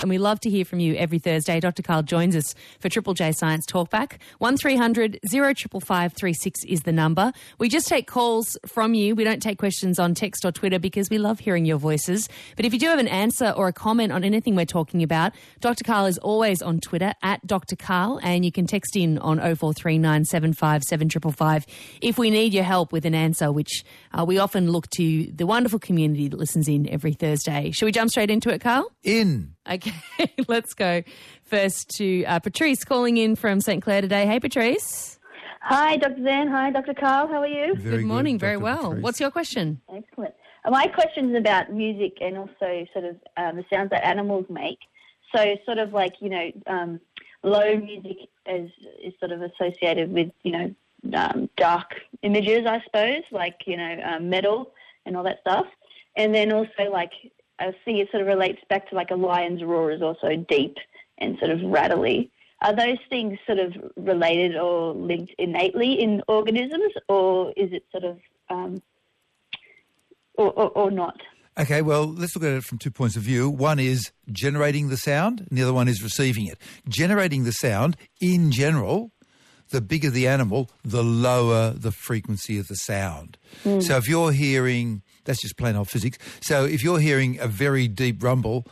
And we love to hear from you every Thursday. Dr. Karl joins us for Triple J Science Talkback. 1300 055536 is the number. We just take calls from you. We don't take questions on text or Twitter because we love hearing your voices. But if you do have an answer or a comment on anything we're talking about, Dr. Karl is always on Twitter at Dr. Karl, and you can text in on 0439757555 if we need your help with an answer, which uh, we often look to the wonderful community that listens in every Thursday. Shall we jump straight into it, Karl? In. Okay, let's go first to uh, Patrice calling in from St. Clair today. Hey, Patrice. Hi, Dr. Zan. Hi, Dr. Karl. How are you? Very good morning. good, very Dr. well. Patrice. What's your question? Excellent. Uh, My question is about music and also sort of um, the sounds that animals make. So, sort of like you know, um, low music is is sort of associated with you know um, dark images, I suppose, like you know um, metal and all that stuff. And then also like I see it sort of relates back to like a lion's roar is also deep and sort of rattly. Are those things sort of related or linked innately in organisms, or is it sort of um, or, or, or not? Okay, well, let's look at it from two points of view. One is generating the sound, and the other one is receiving it. Generating the sound, in general, the bigger the animal, the lower the frequency of the sound. So if you're hearing, that's just plain old physics. So if you're hearing a very deep rumble,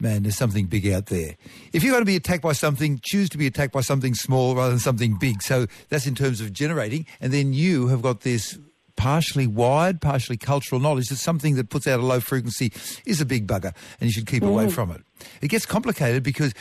man, there's something big out there. If you're going to be attacked by something, choose to be attacked by something small rather than something big. So that's in terms of generating. And then you have got this partially wired, partially cultural knowledge that something that puts out a low frequency is a big bugger and you should keep away mm. from it. It gets complicated because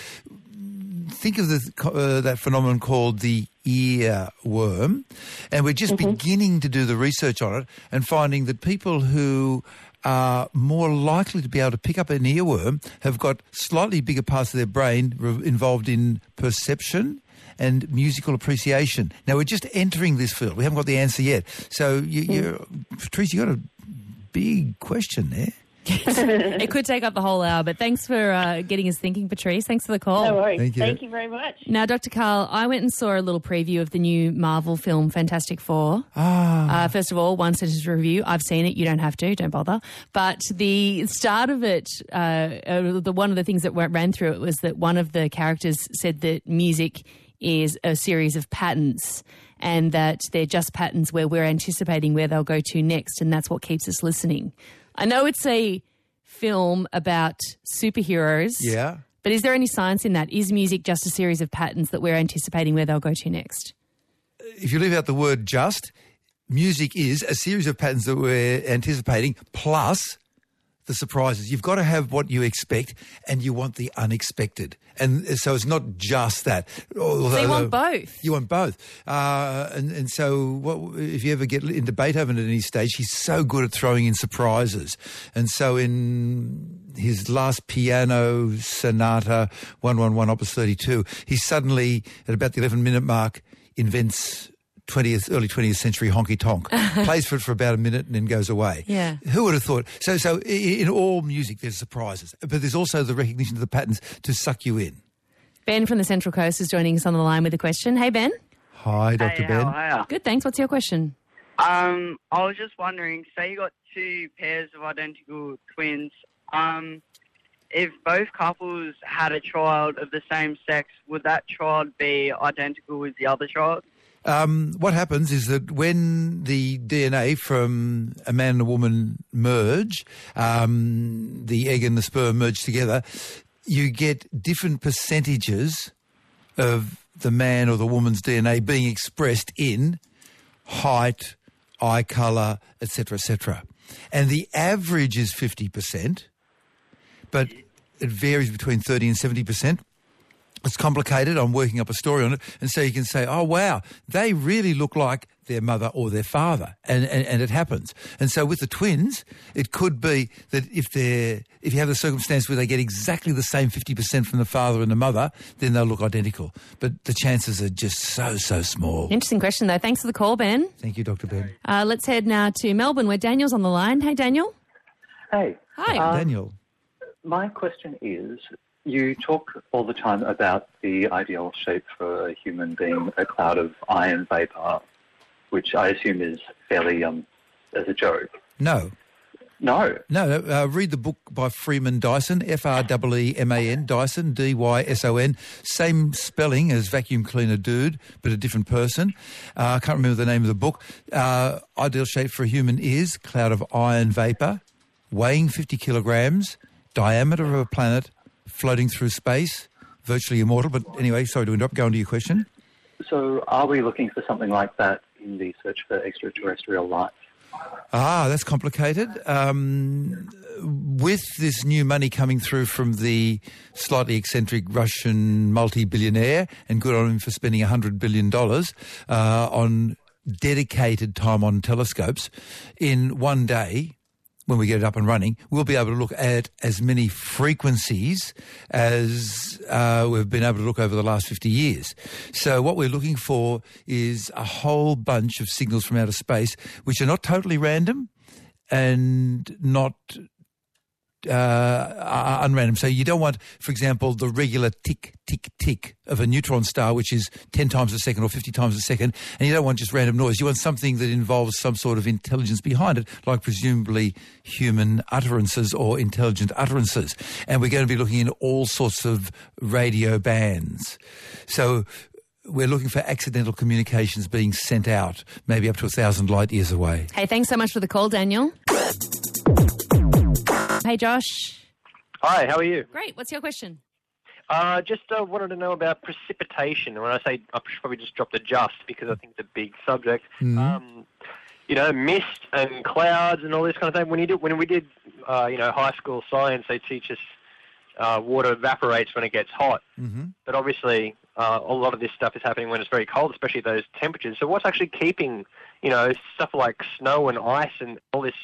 think of the, uh, that phenomenon called the earworm, and we're just beginning to do the research on it and finding that people who are more likely to be able to pick up an earworm have got slightly bigger parts of their brain involved in perception and musical appreciation. Now, we're just entering this field. We haven't got the answer yet. So, you, you're, Patrice, you got a big question there. it could take up the whole hour, but thanks for uh, getting us thinking, Patrice. Thanks for the call. No worries. Thank you. very much. Now, Dr. Karl, I went and saw a little preview of the new Marvel film Fantastic Four. Ah. Uh, first of all, one sentence review. I've seen it. You don't have to. Don't bother. But the start of it, uh, uh, the one of the things that went- ran through it was that one of the characters said that music is a series of patterns. And that they're just patterns where we're anticipating where they'll go to next, and that's what keeps us listening. I know it's a film about superheroes. Yeah. But is there any science in that? Is music just a series of patterns that we're anticipating where they'll go to next? if you leave out the word just, music is a series of patterns that we're anticipating plus the surprises. You've got to have what you expect and you want the unexpected. And so it's not just that. Although, So you want both? You want both. Uh, and, and so what, if you ever get into Beethoven at any stage, he's so good at throwing in surprises. And so in his last piano sonata, 111 Opus 32, he suddenly, at about the 11 minute mark, invents 20th, early 20th century honky tonk, plays for it for about a minute and then goes away. Yeah. Who would have thought? So, so in all music, there's surprises, but there's also the recognition of the patterns to suck you in. Ben from the Central Coast is joining us on the line with a question. Hey, Ben. Hi, Dr. Hey, Ben. how are ya? Good, thanks. What's your question? Um, I was just wondering, say you got two pairs of identical twins. Um, if both couples had a child of the same sex, would that child be identical with the other child? Um, what happens is that when the DNA from a man and a woman merge, um, the egg and the sperm merge together, you get different percentages of the man or the woman's DNA being expressed in height, eye colour, etc., etc. And the average is 50%, but it varies between 30 and 70%. It's complicated. I'm working up a story on it. And so you can say, oh, wow, they really look like their mother or their father. And, and, and it happens. And so with the twins, it could be that if they're, if you have a circumstance where they get exactly the same 50% from the father and the mother, then they'll look identical. But the chances are just so, so small. Interesting question, though. Thanks for the call, Ben. Thank you, Dr. Ben. Uh, let's head now to Melbourne, where Daniel's on the line. Hey, Daniel. Hey, Hi. Um, Daniel. my question is you talk all the time about the ideal shape for a human being, a cloud of iron vapor, which I assume is fairly um, as a joke. No. No. No, uh, read the book by Freeman Dyson, F-R-E-E-M-A-N, Dyson, D-Y-S-O-N. Same spelling as vacuum cleaner dude, but a different person. Uh, I can't remember the name of the book. Uh, ideal shape for a human is cloud of iron vapour, weighing 50 kilograms, diameter of a planet, floating through space, virtually immortal. But anyway, sorry to interrupt. Go on to your question. So are we looking for something like that in the search for extraterrestrial life? Ah, that's complicated. Um, with this new money coming through from the slightly eccentric Russian multi-billionaire, and good on him for spending $100 billion uh, on dedicated time on telescopes, in one day, when we get it up and running, we'll be able to look at as many frequencies as uh, we've been able to look over the last 50 years. So what we're looking for is a whole bunch of signals from outer space, which are not totally random and not uh, unrandom. So you don't want, for example, the regular tick, tick, tick of a neutron star, which is 10 times a second or 50 times a second, and you don't want just random noise. You want something that involves some sort of intelligence behind it, like presumably human utterances or intelligent utterances. And we're going to be looking in all sorts of radio bands. So we're looking for accidental communications being sent out, maybe up to a thousand light years away. Hey, thanks so much for the call, Daniel. Hey, Josh. Hi, how are you? Great. What's your question? Uh, just uh, wanted to know about precipitation. And when I say, I should probably just drop the just because I think it's a big subject. Mhm. Um, you know, mist and clouds and all this kind of thing. When you did, when we did, uh, you know, high school science, they teach us uh, water evaporates when it gets hot. Mm-hmm. But obviously, uh, a lot of this stuff is happening when it's very cold, especially those temperatures. So what's actually keeping, you know, stuff like snow and ice and all this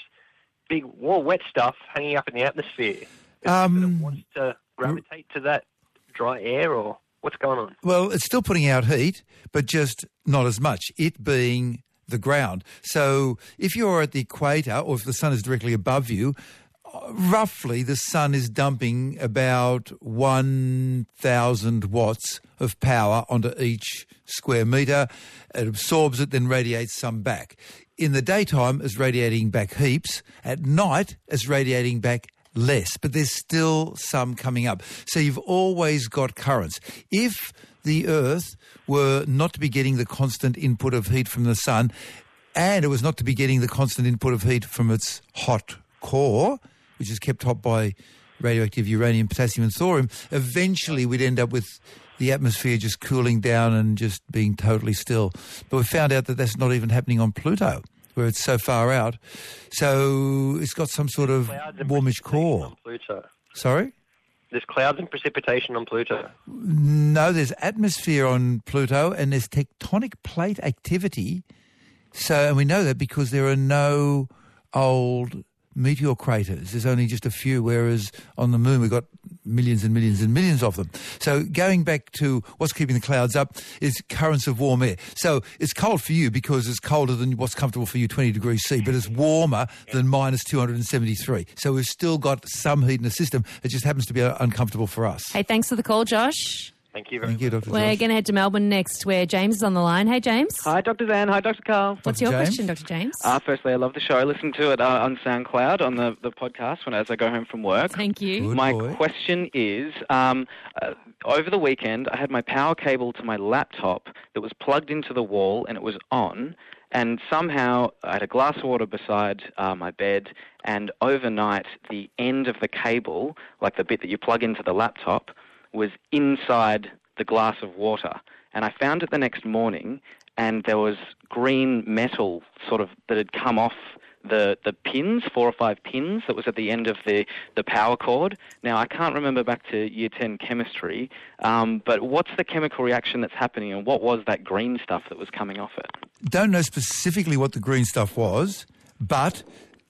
big, warm, wet stuff hanging up in the atmosphere? It Um, of wants to gravitate to that dry air, or what's going on? Well, it's still putting out heat, but just not as much, it being the ground. So if you're at the equator or if the sun is directly above you, roughly the sun is dumping about 1,000 watts of power onto each square metre. It absorbs it, then radiates some back. In the daytime, it's radiating back heaps. At night, it's radiating back less, but there's still some coming up. So you've always got currents. If the Earth were not to be getting the constant input of heat from the sun, and it was not to be getting the constant input of heat from its hot core, which is kept hot by radioactive uranium, potassium and thorium, eventually we'd end up with the atmosphere just cooling down and just being totally still. But we found out that that's not even happening on Pluto, where it's so far out. So it's got some sort of warmish core. Pluto. Sorry? There's clouds and precipitation on Pluto. No, there's atmosphere on Pluto and there's tectonic plate activity. So, and we know that because there are no old meteor craters. There's only just a few, whereas on the moon we've got millions and millions and millions of them. So going back to what's keeping the clouds up is currents of warm air. So it's cold for you because it's colder than what's comfortable for you, 20 degrees C, but it's warmer than minus 273. So we've still got some heat in the system. It just happens to be uh, uncomfortable for us. Hey, thanks for the call, Josh. Thank you very Thank you, much. Dr. We're Josh. going to head to Melbourne next, where James is on the line. Hey, James. Hi, Dr. Zan. Hi, Dr. Karl. What's Dr. your James? question, Dr. James? Uh, firstly, I love the show. I listen to it uh, on SoundCloud on the, the podcast when as I go home from work. Thank you. Good my boy. question is, um, uh, over the weekend, I had my power cable to my laptop that was plugged into the wall and it was on. And somehow I had a glass of water beside uh, my bed, and overnight the end of the cable, like the bit that you plug into the laptop, was inside the glass of water. And I found it the next morning, and there was green metal sort of that had come off the, the pins, four or five pins that was at the end of the, the power cord. Now, I can't remember back to year 10 chemistry, um, but what's the chemical reaction that's happening, and what was that green stuff that was coming off it? don't know specifically what the green stuff was, but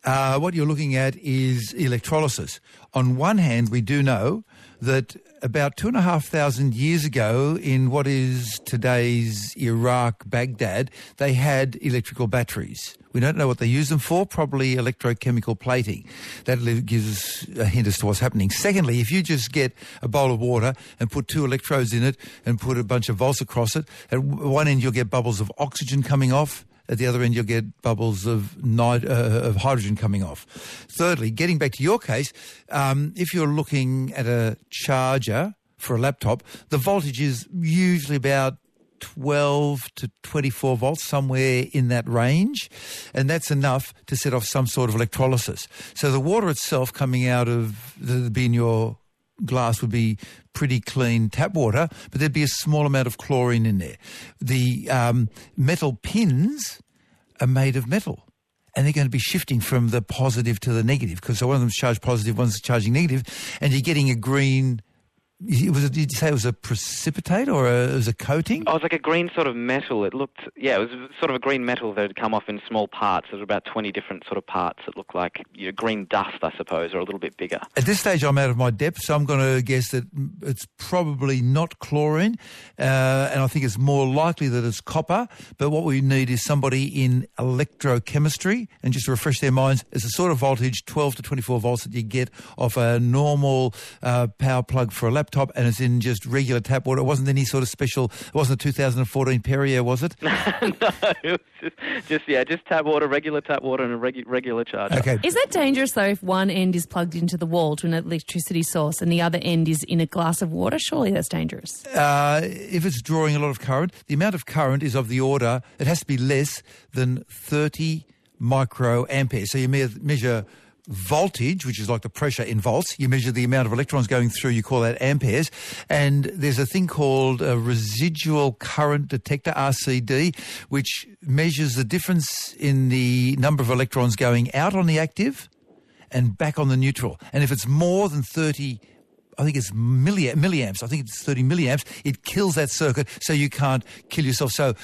uh, what you're looking at is electrolysis. On one hand, we do know that about two and a half thousand years ago, in what is today's Iraq, Baghdad, they had electrical batteries. We don't know what they use them for, probably electrochemical plating. That gives us a hint as to what's happening. Secondly, if you just get a bowl of water and put two electrodes in it and put a bunch of volts across it, at one end you'll get bubbles of oxygen coming off, at the other end you'll get bubbles of, nit- uh, of hydrogen coming off. Thirdly, getting back to your case, um, if you're looking at a charger for a laptop, the voltage is usually about 12 to 24 volts, somewhere in that range. And that's enough to set off some sort of electrolysis. So the water itself coming out of the, be in your glass would be pretty clean tap water, but there'd be a small amount of chlorine in there. The um, metal pins are made of metal. And they're going to be shifting from the positive to the negative because one of them's charged positive, one's charging negative, and you're getting a green it was. A, did you say it was a precipitate or a, it was a coating? Oh, it was like a green sort of metal. It looked, yeah, it was sort of a green metal that had come off in small parts. There were about 20 different sort of parts that looked like you know, green dust, I suppose, or a little bit bigger. At this stage, I'm out of my depth, so I'm going to guess that it's probably not chlorine, uh, and I think it's more likely that it's copper. But what we need is somebody in electrochemistry, and just to refresh their minds, it's a sort of voltage, 12 to 24 volts, that you get off a normal uh, power plug for a laptop top and it's in just regular tap water. It wasn't any sort of special. It wasn't a 2014 Perrier, was it? no, it was just, just, yeah, just tap water, regular tap water, and a regu- regular charger. Okay. Is that dangerous though if one end is plugged into the wall to an electricity source and the other end is in a glass of water? Surely that's dangerous. Uh, if it's drawing a lot of current, the amount of current is of the order. It has to be less than 30 microamperes. So you me- measure voltage, which is like the pressure in volts. You measure the amount of electrons going through, you call that amperes. And there's a thing called a residual current detector, RCD, which measures the difference in the number of electrons going out on the active and back on the neutral. And if it's more than 30 I think it's milli milliamps. I think it's 30 milliamps. It kills that circuit, so you can't kill yourself. So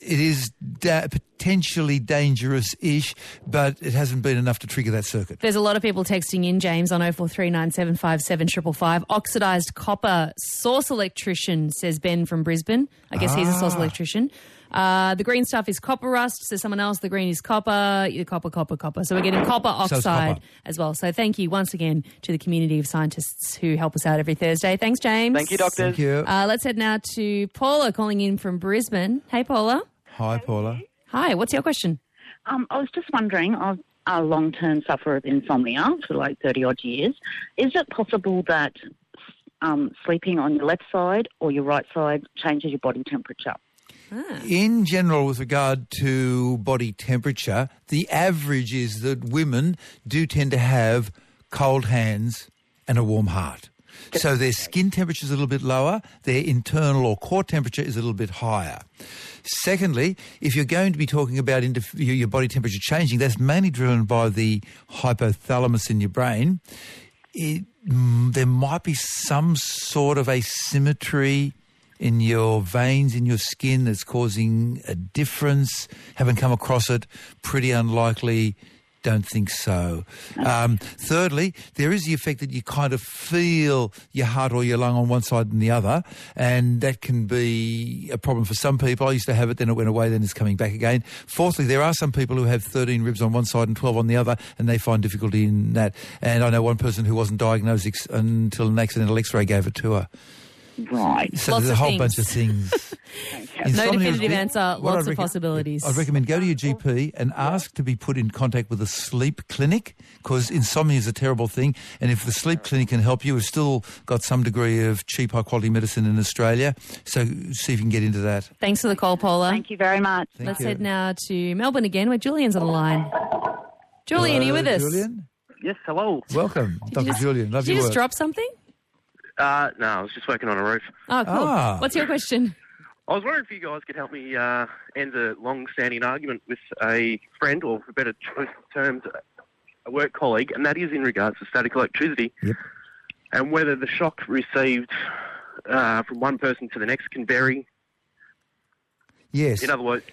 it is da potentially dangerous-ish, but it hasn't been enough to trigger that circuit. There's a lot of people texting in, James, on 0439757555. Oxidised copper source electrician, says Ben from Brisbane. I guess he's a source Ah. electrician. Uh, the green stuff is copper rust, says someone else. The green is copper, the copper, copper, copper. So we're getting copper So oxide copper. as well. So thank you once again to the community of scientists who help us out every Thursday. Thanks, James. Thank you, doctors. Thank you. Uh, let's head now to Paula calling in from Brisbane. Hey, Paula. Hi, Paula. Hi, what's your question? Um, I was just wondering, I'm a long-term sufferer of insomnia for like 30 odd years. Is it possible that um, sleeping on your left side or your right side changes your body temperature? In general, with regard to body temperature, the average is that women do tend to have cold hands and a warm heart. So their skin temperature is a little bit lower, their internal or core temperature is a little bit higher. Secondly, if you're going to be talking about your body temperature changing, that's mainly driven by the hypothalamus in your brain. It, mm, there might be some sort of asymmetry in your veins in your skin that's causing a difference. Haven't come across it. Pretty unlikely. Don't think so. Um, thirdly, there is the effect that you kind of feel your heart or your lung on one side and the other, and that can be a problem for some people. I used to have it, then it went away, then it's coming back again. Fourthly, there are some people who have 13 ribs on one side and 12 on the other, and they find difficulty in that. And I know one person who wasn't diagnosed until an accidental X-ray gave it to her. Right. So Lots there's a of whole things. bunch of things. No definitive answer, What lots I'd of possibilities. I'd recommend go to your GP and ask to be put in contact with a sleep clinic because insomnia is a terrible thing. And if the sleep clinic can help you, we've still got some degree of cheap, high quality medicine in Australia. So see if you can get into that. Thanks for the call, Paula. Thank you very much. Thank Let's you. head now to Melbourne again, where Julian's on the line. Julian, are you with us? Julian, Yes, hello. welcome, Dr. just- Julian. Love Did you your just work. drop something? Uh, no, I was just working on a roof. Oh, cool. Ah. What's your question? I was wondering if you guys could help me uh, end a long-standing argument with a friend, or for better choice of terms, a work colleague, and that is in regards to static electricity Yep. and whether the shock received uh, from one person to the next can vary. Yes. In other words,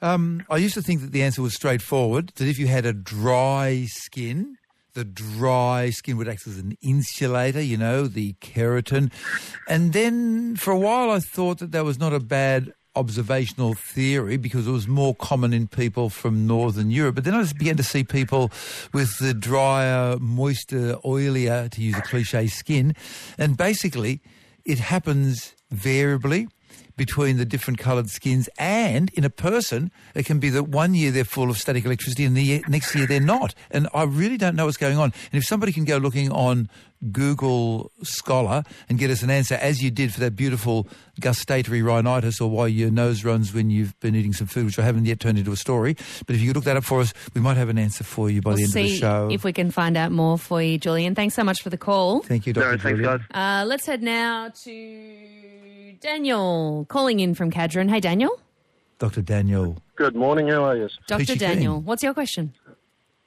Um, I used to think that the answer was straightforward, that if you had a dry skin, the dry skin would act as an insulator, you know, the keratin. And then for a while I thought that that was not a bad observational theory because it was more common in people from Northern Europe. But then I began to see people with the drier, moister, oilier, to use a cliche, skin. And basically, it happens variably. Between the different coloured skins. And in a person, it can be that one year they're full of static electricity and the year, next year they're not. And I really don't know what's going on. And if somebody can go looking on Google Scholar and get us an answer, as you did for that beautiful gustatory rhinitis or why your nose runs when you've been eating some food, which I haven't yet turned into a story. But if you could look that up for us, we might have an answer for you by We'll the end of the show. if we can find out more for you, Julian. Thanks so much for the call. Thank you, No, Dr. thanks, Julian. Uh, let's head now to Daniel calling in from Cadron. Hey, Daniel. Dr. Daniel. Good morning. How are you? Dr. Peachy Daniel, keen. what's your question?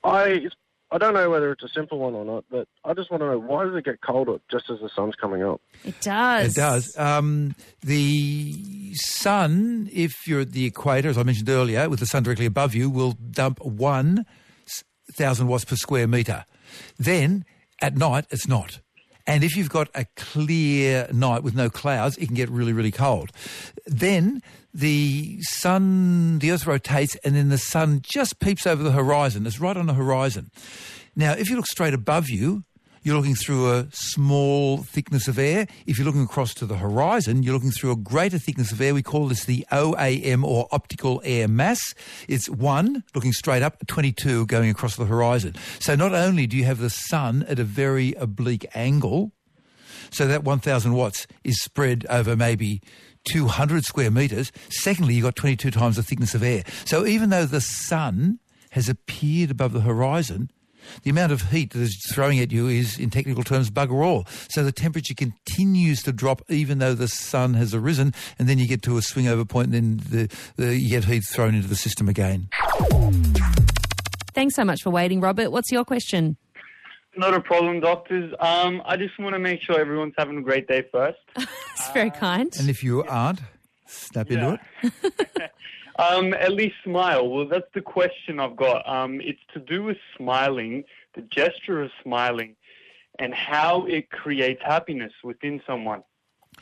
I I don't know whether it's a simple one or not, but I just want to know why does it get colder just as the sun's coming up? It does. It does. Um, the sun, if you're at the equator, as I mentioned earlier, with the sun directly above you, will dump one thousand watts per square metre. Then, at night, it's not. And if you've got a clear night with no clouds, it can get really, really cold. Then the sun, the earth rotates, and then the sun just peeps over the horizon. It's right on the horizon. Now, if you look straight above you, you're looking through a small thickness of air. If you're looking across to the horizon, you're looking through a greater thickness of air. We call this the OAM or optical air mass. It's 1 looking straight up, 22 going across the horizon. So not only do you have the sun at a very oblique angle, so that 1,000 watts is spread over maybe 200 square metres. Secondly, you've got 22 times the thickness of air. So even though the sun has appeared above the horizon, the amount of heat that is throwing at you is, in technical terms, bugger all. So the temperature continues to drop even though the sun has arisen, and then you get to a swing over point, and then the, the, you get heat thrown into the system again. Thanks so much for waiting, Robert. What's your question? Not a problem, doctors. Um, I just want to make sure everyone's having a great day first. It's very kind. And if you aren't, snap into it. Um, at least smile. Well, that's the question I've got. Um, it's to do with smiling, the gesture of smiling, and how it creates happiness within someone.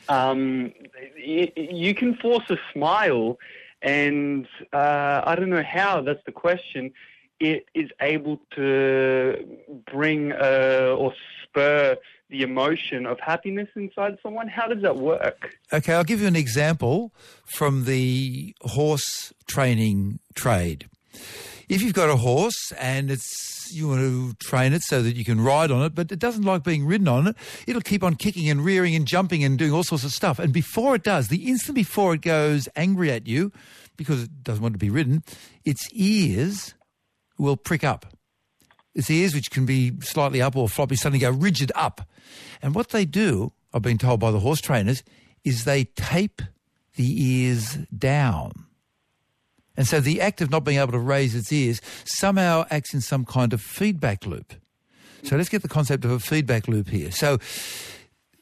Um, y- you can force a smile, and uh, I don't know how. That's the question. It is able to bring uh, or spur the emotion of happiness inside someone. How does that work? Okay, I'll give you an example from the horse training trade. If you've got a horse and it's you want to train it so that you can ride on it, but it doesn't like being ridden on it, it'll keep on kicking and rearing and jumping and doing all sorts of stuff. And before it does, the instant before it goes angry at you, because it doesn't want to be ridden, its ears will prick up. Its ears, which can be slightly up or floppy, suddenly go rigid up. And what they do, I've been told by the horse trainers, is they tape the ears down. And so the act of not being able to raise its ears somehow acts in some kind of feedback loop. So let's get the concept of a feedback loop here. So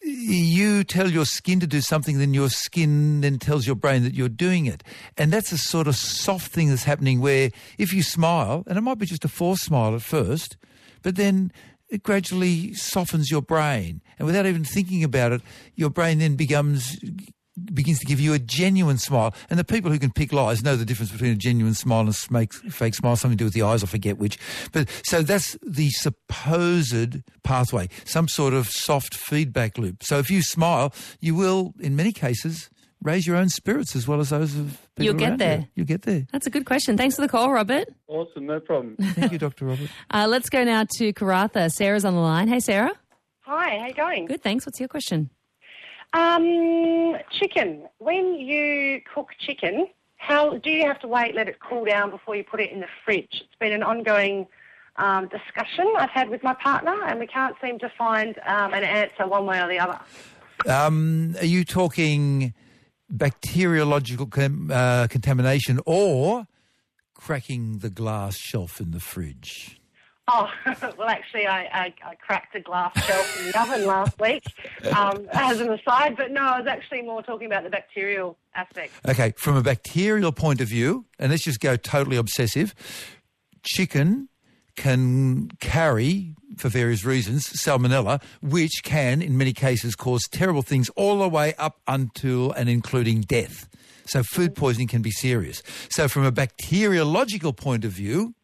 you tell your skin to do something, then your skin then tells your brain that you're doing it. And that's a sort of soft thing that's happening where if you smile, and it might be just a forced smile at first, but then it gradually softens your brain. And without even thinking about it, your brain then becomes begins to give you a genuine smile. And the people who can pick lies know the difference between a genuine smile and a fake, fake smile, something to do with the eyes, I forget which. But so that's the supposed pathway, some sort of soft feedback loop. So if you smile, you will, in many cases, raise your own spirits as well as those of people You'll get there. You. You'll get there. That's a good question. Thanks for the call, Robert. Awesome, no problem. Thank you, Dr. Robert. Uh, let's go now to Karratha. Sarah's on the line. Hey, Sarah. Hi, how you going? Good, thanks. What's your question? Um, chicken. When you cook chicken, how do you have to wait, let it cool down before you put it in the fridge? It's been an ongoing um, discussion I've had with my partner, and we can't seem to find um, an answer one way or the other. Um, are you talking bacteriological uh, contamination or cracking the glass shelf in the fridge? Oh, well, actually, I, I, I cracked a glass shelf in the oven last week um, as an aside, but no, I was actually more talking about the bacterial aspect. Okay, from a bacterial point of view, and let's just go totally obsessive, chicken can carry, for various reasons, salmonella, which can, in many cases, cause terrible things all the way up until and including death. So food poisoning can be serious. So from a bacteriological point of view,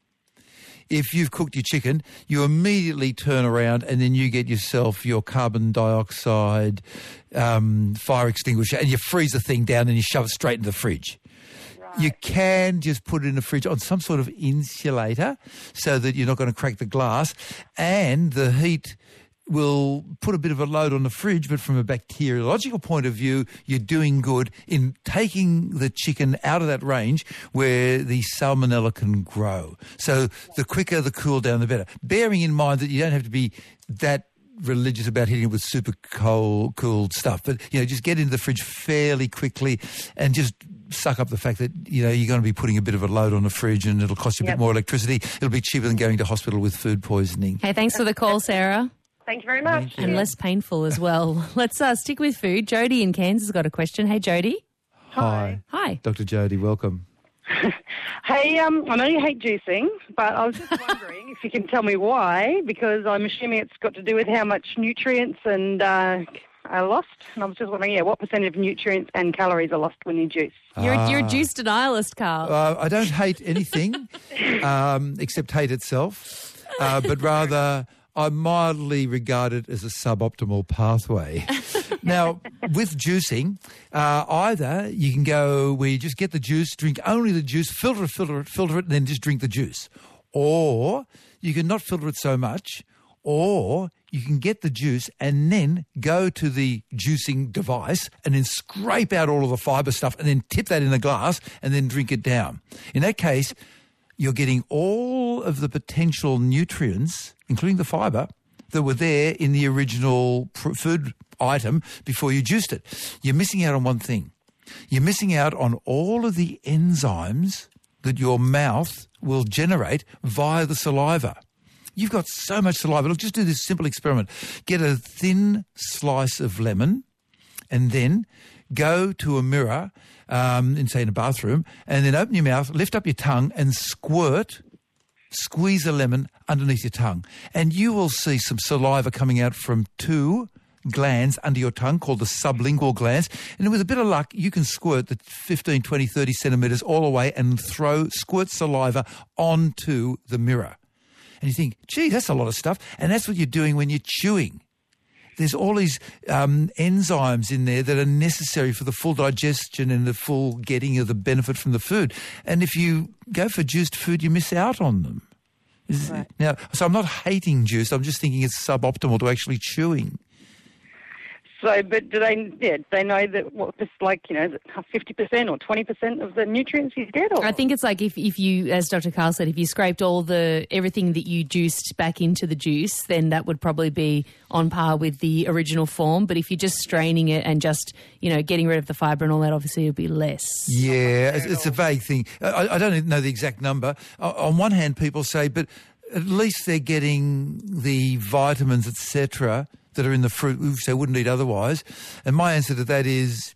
if you've cooked your chicken, you immediately turn around and then you get yourself your carbon dioxide um, fire extinguisher and you freeze the thing down and you shove it straight into the fridge. You can just put it in the fridge on some sort of insulator so that you're not going to crack the glass and the heat will put a bit of a load on the fridge, but from a bacteriological point of view, you're doing good in taking the chicken out of that range where the salmonella can grow. So the quicker the cool down, the better. Bearing in mind that you don't have to be that religious about hitting it with super cold, cooled stuff, but you know, just get into the fridge fairly quickly and just suck up the fact that you know you're going to be putting a bit of a load on the fridge and it'll cost you a Yep. bit more electricity. It'll be cheaper than going to hospital with food poisoning. Hey, thanks for the call, Sarah. Thank you very much. And less painful as well. Let's uh, stick with food. Jody in Cairns has got a question. Hey, Jody. Hi. Hi. Dr. Jody, welcome. Hey, um, I know you hate juicing, but I was just wondering if you can tell me why, because I'm assuming it's got to do with how much nutrients and uh, are lost. And I was just wondering, yeah, what percentage of nutrients and calories are lost when you juice? You're, you're a Ah. juice denialist, Karl. Uh, I don't hate anything um, except hate itself, uh, but rather I mildly regard it as a suboptimal pathway. now, with juicing, uh, either you can go where you just get the juice, drink only the juice, filter it, filter it, filter it, and then just drink the juice. Or you can not filter it so much, or you can get the juice and then go to the juicing device and then scrape out all of the fibre stuff and then tip that in a glass and then drink it down. In that case, you're getting all of the potential nutrients, including the fibre, that were there in the original food item before you juiced it. You're missing out on one thing. You're missing out on all of the enzymes that your mouth will generate via the saliva. You've got so much saliva. Look, just do this simple experiment. Get a thin slice of lemon and then go to a mirror, um, in, say in a bathroom, and then open your mouth, lift up your tongue and squirt, squeeze a lemon underneath your tongue. And you will see some saliva coming out from two glands under your tongue called the sublingual glands. And with a bit of luck, you can squirt the 15, 20, 30 centimetres all away and throw, squirt saliva onto the mirror. And you think, gee, that's a lot of stuff. And that's what you're doing when you're chewing. There's all these um, enzymes in there that are necessary for the full digestion and the full getting of the benefit from the food. And if you go for juiced food, you miss out on them. Is- Now, so I'm not hating juice. I'm just thinking it's suboptimal to actually chewing. So, but do they, yeah, do they know that what, just like, you know, fifty percent or twenty percent of the nutrients you get? Or I think it's like if, if you, as Dr. Karl said, if you scraped all the everything that you juiced back into the juice, then that would probably be on par with the original form. But if you're just straining it and just you know getting rid of the fibre and all that, obviously it would be less. Yeah, it's, it's a vague thing. I, I don't know the exact number. On one hand, people say, but at least they're getting the vitamins, etc., that are in the fruit, which they wouldn't eat otherwise. And my answer to that is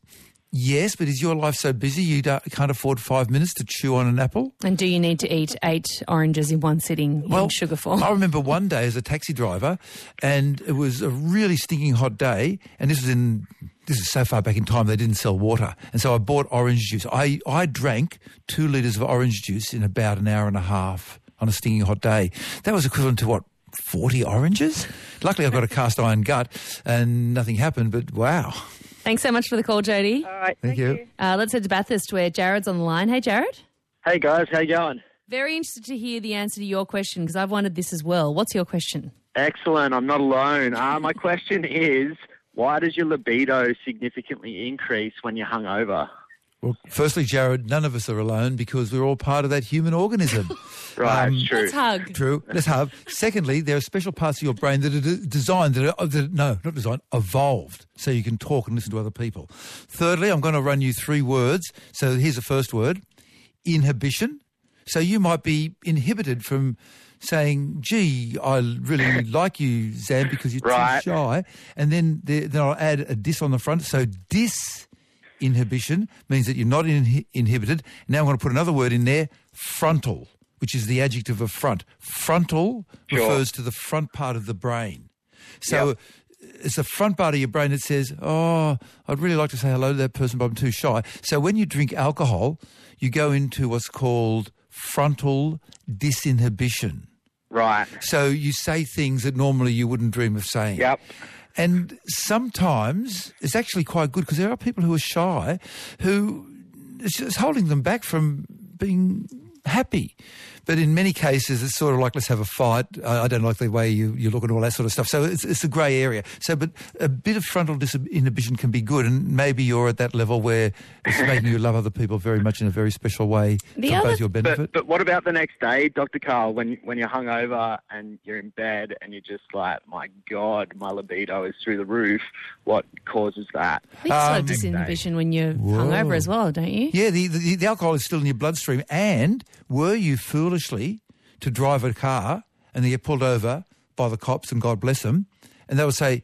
yes, but is your life so busy you don't, can't afford five minutes to chew on an apple? And do you need to eat eight oranges in one sitting in sugar form? I remember one day as a taxi driver, and it was a really stinking hot day, and this was in this is so far back in time they didn't sell water, and so I bought orange juice. I I drank two liters of orange juice in about an hour and a half on a stinking hot day. That was equivalent to what. 40 oranges? Luckily, I've got a cast iron gut and nothing happened, but wow. Thanks so much for the call, Jody. All right, Thank, you. Uh, let's head to Bathurst where Jared's on the line. Hey, Jared. Hey guys, how you going? Very interested to hear the answer to your question because I've wanted this as well. What's your question? Excellent. I'm not alone. Uh, my question is, why does your libido significantly increase when you're hungover? Well, firstly, Jared, none of us are alone because we're all part of that human organism. Right, um, true. Let's hug. True. Let's hug. Secondly, there are special parts of your brain that are de- designed, that are, that, no, not designed, evolved, so you can talk and listen to other people. Thirdly, I'm going to run you three words. So here's the first word, inhibition. So you might be inhibited from saying, gee, I really like you, Zan, because you're Right. too shy. And then, there, then I'll add a dis on the front. So disinhibition means that you're not inhi- inhibited. Now I'm going to put another word in there, frontal, which is the adjective of front. Frontal Sure. refers to the front part of the brain. So uh, it's the front part of your brain that says, oh, I'd really like to say hello to that person, but I'm too shy. So when you drink alcohol, you go into what's called frontal disinhibition. Right. So you say things that normally you wouldn't dream of saying. Yep. And sometimes it's actually quite good because there are people who are shy who it's holding them back from being happy. But in many cases, it's sort of like, let's have a fight. I, I don't like the way you, you look and all that sort of stuff. So it's, it's a grey area. So, but a bit of frontal disinhibition can be good. And maybe you're at that level where it's making you love other people very much in a very special way The for other- both your benefit. But, but what about the next day, Dr. Karl, when, when you're hungover and you're in bed and you're just like, my God, my libido is through the roof? What causes that? You also have Um, disinhibition when you're Whoa. hungover as well, don't you? Yeah, the, the the alcohol is still in your bloodstream. And were you foolishly to drive a car and then get pulled over by the cops, and God bless them, and they will say,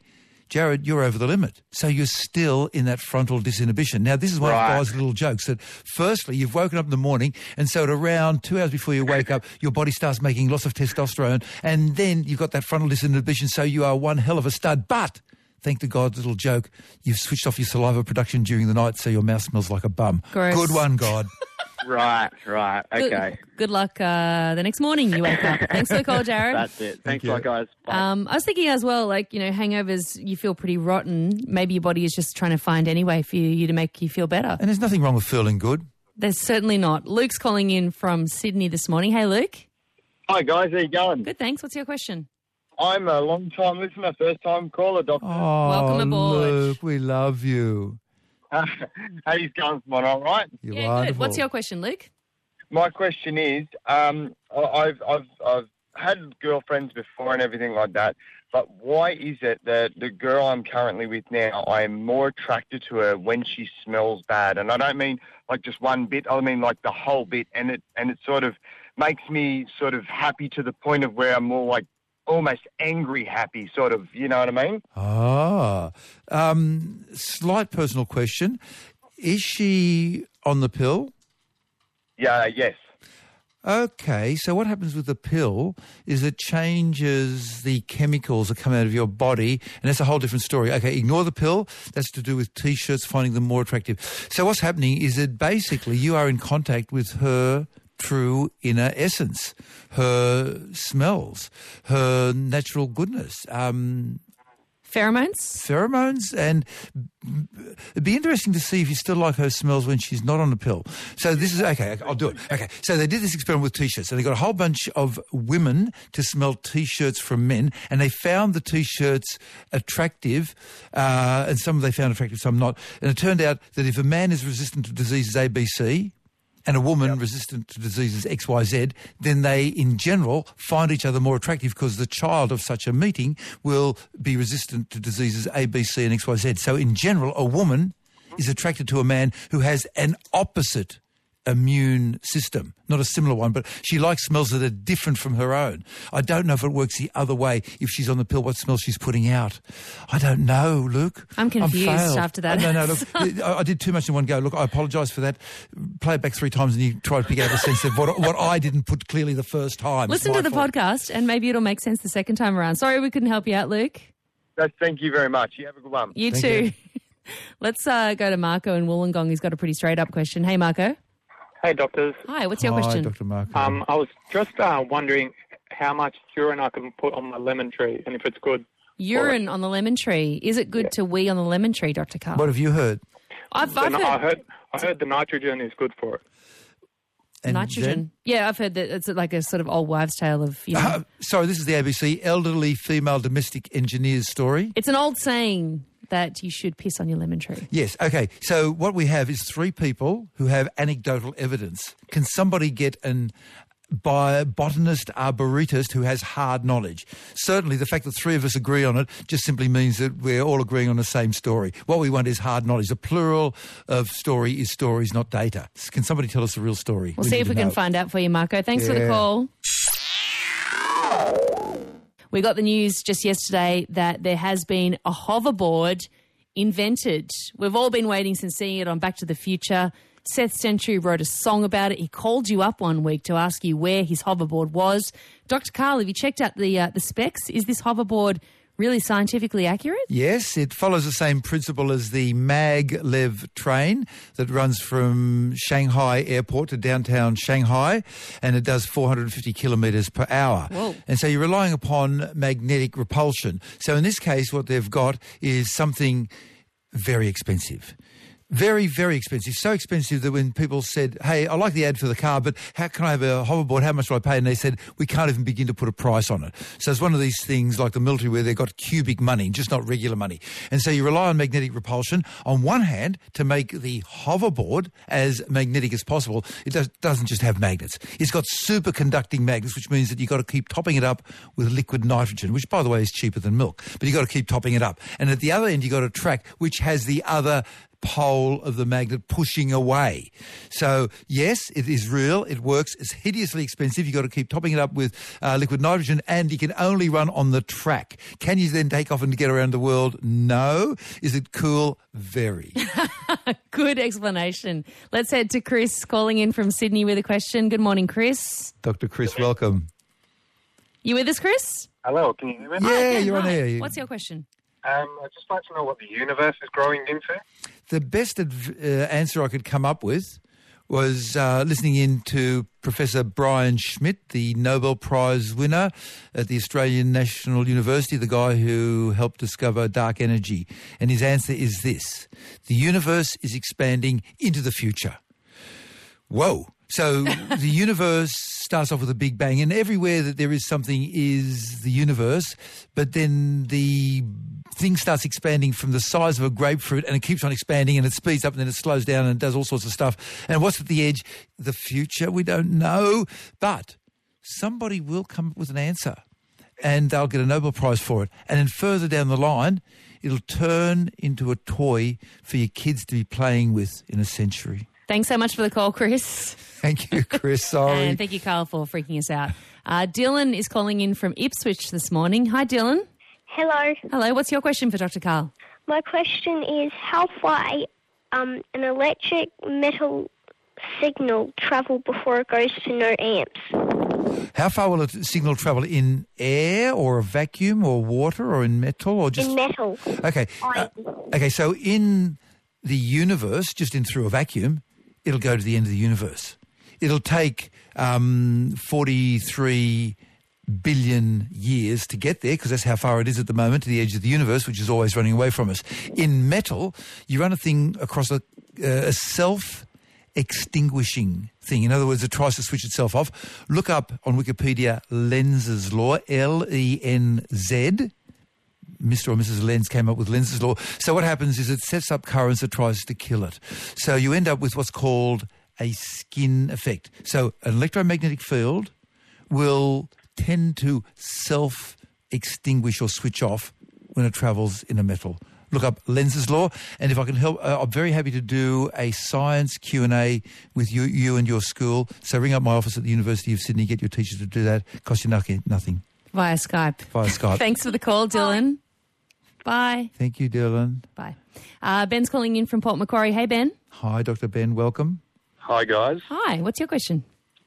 Jared, you're over the limit. So you're still in that frontal disinhibition. Now, this is one Right. of Guy's little jokes that firstly, you've woken up in the morning, and so at around two hours before you wake up, your body starts making lots of testosterone, and then you've got that frontal disinhibition, so you are one hell of a stud. But thank to God's little joke, you've switched off your saliva production during the night, so your mouth smells like a bum. Gross. Good one, God. Right, right. Okay. Good, luck uh, the next morning you wake up. Thanks for the call, Jared. That's it. Thanks a lot, guys. Bye. Um, I was thinking as well, like, you know, hangovers, you feel pretty rotten. Maybe your body is just trying to find any way for you, you to make you feel better. And there's nothing wrong with feeling good. There's certainly not. Luke's calling in from Sydney this morning. Hey, Luke. Hi guys, how you going? Good, thanks. What's your question? I'm a long time listener, first time caller, Doctor. Oh, Welcome aboard. Luke, we love you. how you going, Simon? All right. You're yeah, good. What's your question, Luke? My question is, um, I- I've I've I've had girlfriends before and everything like that, but why is it that the girl I'm currently with now, I am more attracted to her when she smells bad, and I don't mean like just one bit. I mean like the whole bit, and it and it sort of makes me sort of happy to the point of where I'm more like almost angry happy, sort of. You know what I mean? Ah, um, slight personal question. Is she on the pill? Yeah. Yes. Okay, so what happens with the pill is it changes the chemicals that come out of your body, and that's a whole different story. Okay, ignore the pill. That's to do with t-shirts, finding them more attractive. So what's happening is that basically you are in contact with her true inner essence, her smells, her natural goodness. Um, Pheromones? pheromones and it'd be interesting to see if you still like her smells when she's not on the pill. So this is okay, I'll do it. Okay. So they did this experiment with t-shirts and they got a whole bunch of women to smell t-shirts from men and they found the t-shirts attractive uh, and some of they found attractive, some not. And it turned out that if a man is resistant to diseases ABC, and a woman resistant to diseases XYZ, then they, in general, find each other more attractive because the child of such a meeting will be resistant to diseases A, B, C, and XYZ. So, in general, a woman is attracted to a man who has an opposite immune system, not a similar one, but she likes smells that are different from her own. I don't know if it works the other way. If she's on the pill, what smell she's putting out. I don't know, Luke. I'm confused failed. after that No, no, look, I I did too much in one go. Look, I apologise for that. Play it back three times and you try to pick out the sense of what, what I didn't put clearly the first time. Listen to the fault. podcast and maybe it'll make sense the second time around. Sorry we couldn't help you out, Luke. That's, thank you very much. You have a good one. You Thank too. you. Let's uh, go to Marco in Wollongong. He's got a pretty straight up question. Hey, Marco. Hey, doctors. Hi, what's your Hi, question? Dr. Mark. Um, I was just uh, wondering how much urine I can put on my lemon tree and if it's good. Urine on the lemon tree. Is it good to wee on the lemon tree, Dr. Karl? what have you heard? I've, I've heard, I heard I heard the nitrogen is good for it. And nitrogen. Jen? Yeah, I've heard that it's like a sort of old wives' tale of, you know. Uh, sorry, this is the ABC elderly female domestic engineer's story. it's an old saying that you should piss on your lemon tree. Yes, okay. So what we have is three people who have anecdotal evidence. Can somebody get an by botanist arboretist who has hard knowledge. Certainly the fact that three of us agree on it just simply means that we're all agreeing on the same story. What we want is hard knowledge. The plural of story is stories, not data. Can somebody tell us the real story? We'll see if we can find out for you, Marco. Thanks for the call. We got the news just yesterday that there has been a hoverboard invented. We've all been waiting since seeing it on Back to the Future. Seth Sentry wrote a song about it. He called you up one week to ask you where his hoverboard was. Dr. Karl, have you checked out the uh, the specs? Is this hoverboard Really scientifically accurate? Yes, it follows the same principle as the maglev train that runs from Shanghai airport to downtown Shanghai, and it does 450 kilometres per hour. Whoa. And so you're relying upon magnetic repulsion. So in this case, what they've got is something very expensive. Very, very expensive. So expensive that when people said, hey, I like the ad for the car, but how can I have a hoverboard? How much do I pay? And they said, we can't even begin to put a price on it. So it's one of these things like the military where they've got cubic money, just not regular money. And so you rely on magnetic repulsion, on one hand, to make the hoverboard as magnetic as possible. It does, doesn't just have magnets. It's got superconducting magnets, which means that you've got to keep topping it up with liquid nitrogen, which, by the way, is cheaper than milk. But you've got to keep topping it up. And at the other end, you've got a track which has the other pole of the magnet pushing away. So yes, it is real. It works. It's hideously expensive. You've got to keep topping it up with uh, liquid nitrogen and you can only run on the track. Can you then take off and get around the world? No. Is it cool? Very. Good explanation. Let's head to Chris calling in from Sydney with a question. Good morning, Chris. Dr. Chris, welcome. You with us, Chris? Hello, can you hear me? Yeah, you're on Hi. air. What's your question? Um, I'd just like to know what the universe is growing into. The best uh, answer I could come up with was uh, listening in to Professor Brian Schmidt, the Nobel Prize winner at the Australian National University, the guy who helped discover dark energy. And his answer is this. The universe is expanding into the future. Whoa. So the universe starts off with a big bang, and everywhere that there is something is the universe, but then the thing starts expanding from the size of a grapefruit and it keeps on expanding and it speeds up and then it slows down and does all sorts of stuff. And what's at the edge? The future, we don't know. But somebody will come up with an answer and they'll get a Nobel Prize for it. And then further down the line, it'll turn into a toy for your kids to be playing with in a century. Thanks so much for the call, Chris. Thank you, Chris. Sorry. And thank you, Karl, for freaking us out. Uh, Dylan is calling in from Ipswich this morning. Hi, Dylan. Hello. Hello. What's your question for Dr. Karl? My question is how far um, an electric metal signal travel before it goes to no amps? How far will a signal travel in air or a vacuum or water or in metal or just In metal. Okay. uh, okay, so in the universe, just in through a vacuum, it'll go to the end of the universe. It'll take um, 43 billion years to get there because that's how far it is at the moment to the edge of the universe, which is always running away from us. In metal, you run a thing across a, uh, a self extinguishing thing. In other words, it tries to switch itself off. Look up on Wikipedia Lenz's law, L-E-N-Z. Mr. or Mrs. Lenz came up with Lenz's law. So what happens is it sets up currents that tries to kill it. So you end up with what's called a skin effect. So an electromagnetic field will tend to self-extinguish or switch off when it travels in a metal. Look up Lenz's law, and if I can help, uh, I'm very happy to do a science Q&A with you, you and your school. So ring up my office at the University of Sydney, get your teachers to do that. Cost you nothing. nothing. Via Skype. Via Skype. Thanks for the call, Dylan. Bye. Thank you, Dylan. Bye. Uh, Ben's calling in from Port Macquarie. Hey, Ben. Hi, Dr. Ben. Welcome. Hi, guys. Hi. What's your question?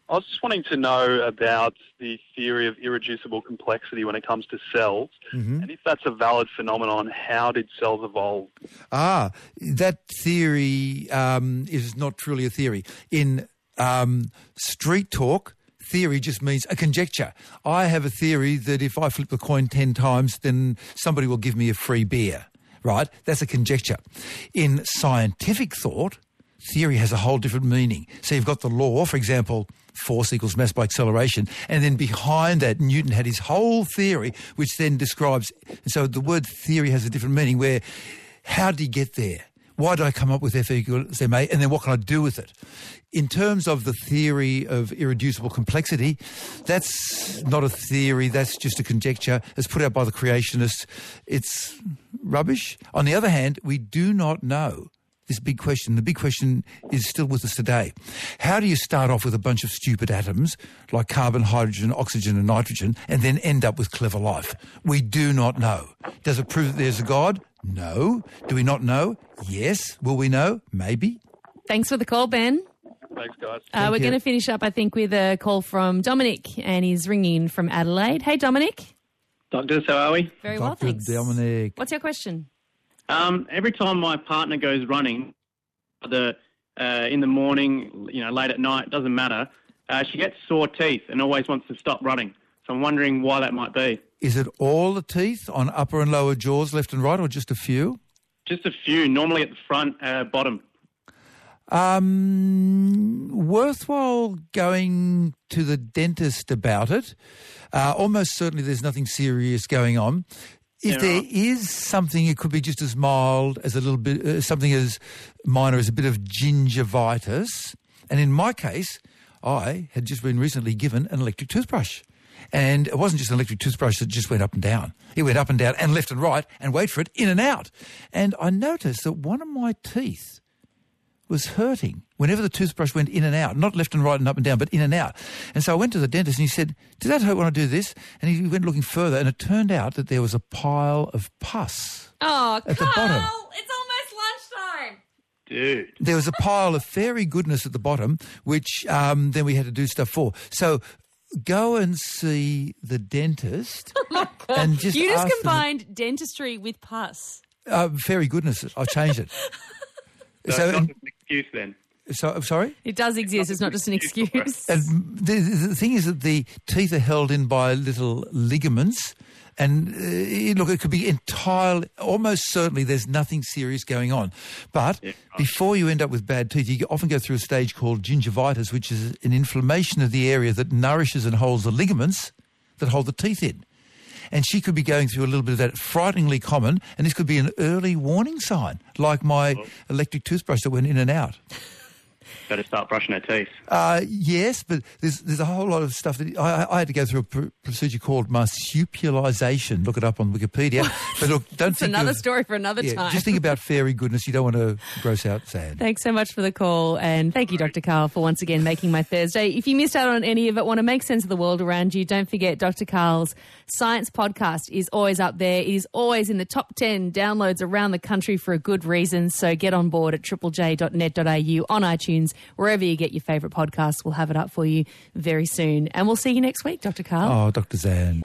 I was just wanting to know about the theory of irreducible complexity when it comes to cells. Mhm. And if that's a valid phenomenon, how did cells evolve? Ah, that theory um, is not truly a theory. In um, street talk, theory just means a conjecture. I have a theory that if I flip the coin 10 times, then somebody will give me a free beer, right? That's a conjecture. In scientific thought, theory has a whole different meaning. So you've got the law, for example, force equals mass by acceleration, and then behind that, Newton had his whole theory, which then describes. And so the word theory has a different meaning. Where, how did he get there? Why did I come up with F equals ma? And then what can I do with it? In terms of the theory of irreducible complexity, that's not a theory. That's just a conjecture. It's put out by the creationists. It's rubbish. On the other hand, we do not know this big question. The big question is still with us today. How do you start off with a bunch of stupid atoms like carbon, hydrogen, oxygen and nitrogen and then end up with clever life? We do not know. Does it prove that there's a God? No. Do we not know? Yes. Will we know? Maybe. Thanks for the call, Ben. Thanks, guys. Uh, we're going to finish up, I think, with a call from Dominic, and he's ringing from Adelaide. Hey, Dominic. Doctors, how are we? Very well, Dr. thanks. Dominic. What's your question? Um, every time my partner goes running, the uh, in the morning, you know, late at night, doesn't matter. Uh, she gets sore teeth and always wants to stop running. So I'm wondering why that might be. Is it all the teeth on upper and lower jaws, left and right, or just a few? Just a few, normally at the front, uh, bottom. Um, worthwhile going to the dentist about it. Uh, almost certainly there's nothing serious going on. If there right. is something, it could be just as mild as a little bit, uh, something as minor as a bit of gingivitis. And in my case, I had just been recently given an electric toothbrush. And it wasn't just an electric toothbrush that just went up and down. It went up and down and left and right and wait for it, in and out. And I noticed that one of my teeth was hurting whenever the toothbrush went in and out, not left and right and up and down, but in and out. And so I went to the dentist and he said, Did that hurt when I do this? And he went looking further and it turned out that there was a pile of pus. Oh, At the Karl, bottom. it's almost lunchtime. Dude. There was a pile of fairy goodness at the bottom, which um, then we had to do stuff for. So go and see the dentist Oh and just you just ask them- combined dentistry with pus. uh, fairy goodness. I changed it. So, So- it's not an excuse then. So I'm sorry. It does exist. It's not just an excuse. And the, the thing is that the teeth are held in by little ligaments. And uh, look, it could be entirely, almost certainly there's nothing serious going on. But before you end up with bad teeth, you often go through a stage called gingivitis, which is an inflammation of the area that nourishes and holds the ligaments that hold the teeth in. And she could be going through a little bit of that, frighteningly common, and this could be an early warning sign, like my electric toothbrush that went in and out. Better start brushing her teeth. Uh, yes, but there's there's a whole lot of stuff that I, I- I had to go through a pr- procedure called marsupialization. Look it up on Wikipedia. But look, don't It's think another of- story for another yeah, time. Just think about fairy goodness. You don't want to gross out sad. Thanks so much for the call, and thank you, Dr. Karl, for once again making my Thursday. If you missed out on any of it, want to make sense of the world around you, don't forget Dr. Karl's science podcast is always up there. It is always in the top 10 downloads around the country for a good reason. So get on board at triplej.net.au on iTunes, wherever you get your favourite podcasts. We'll have it up for you very soon. And we'll see you next week, Dr. Karl. Oh, Dr. Zan.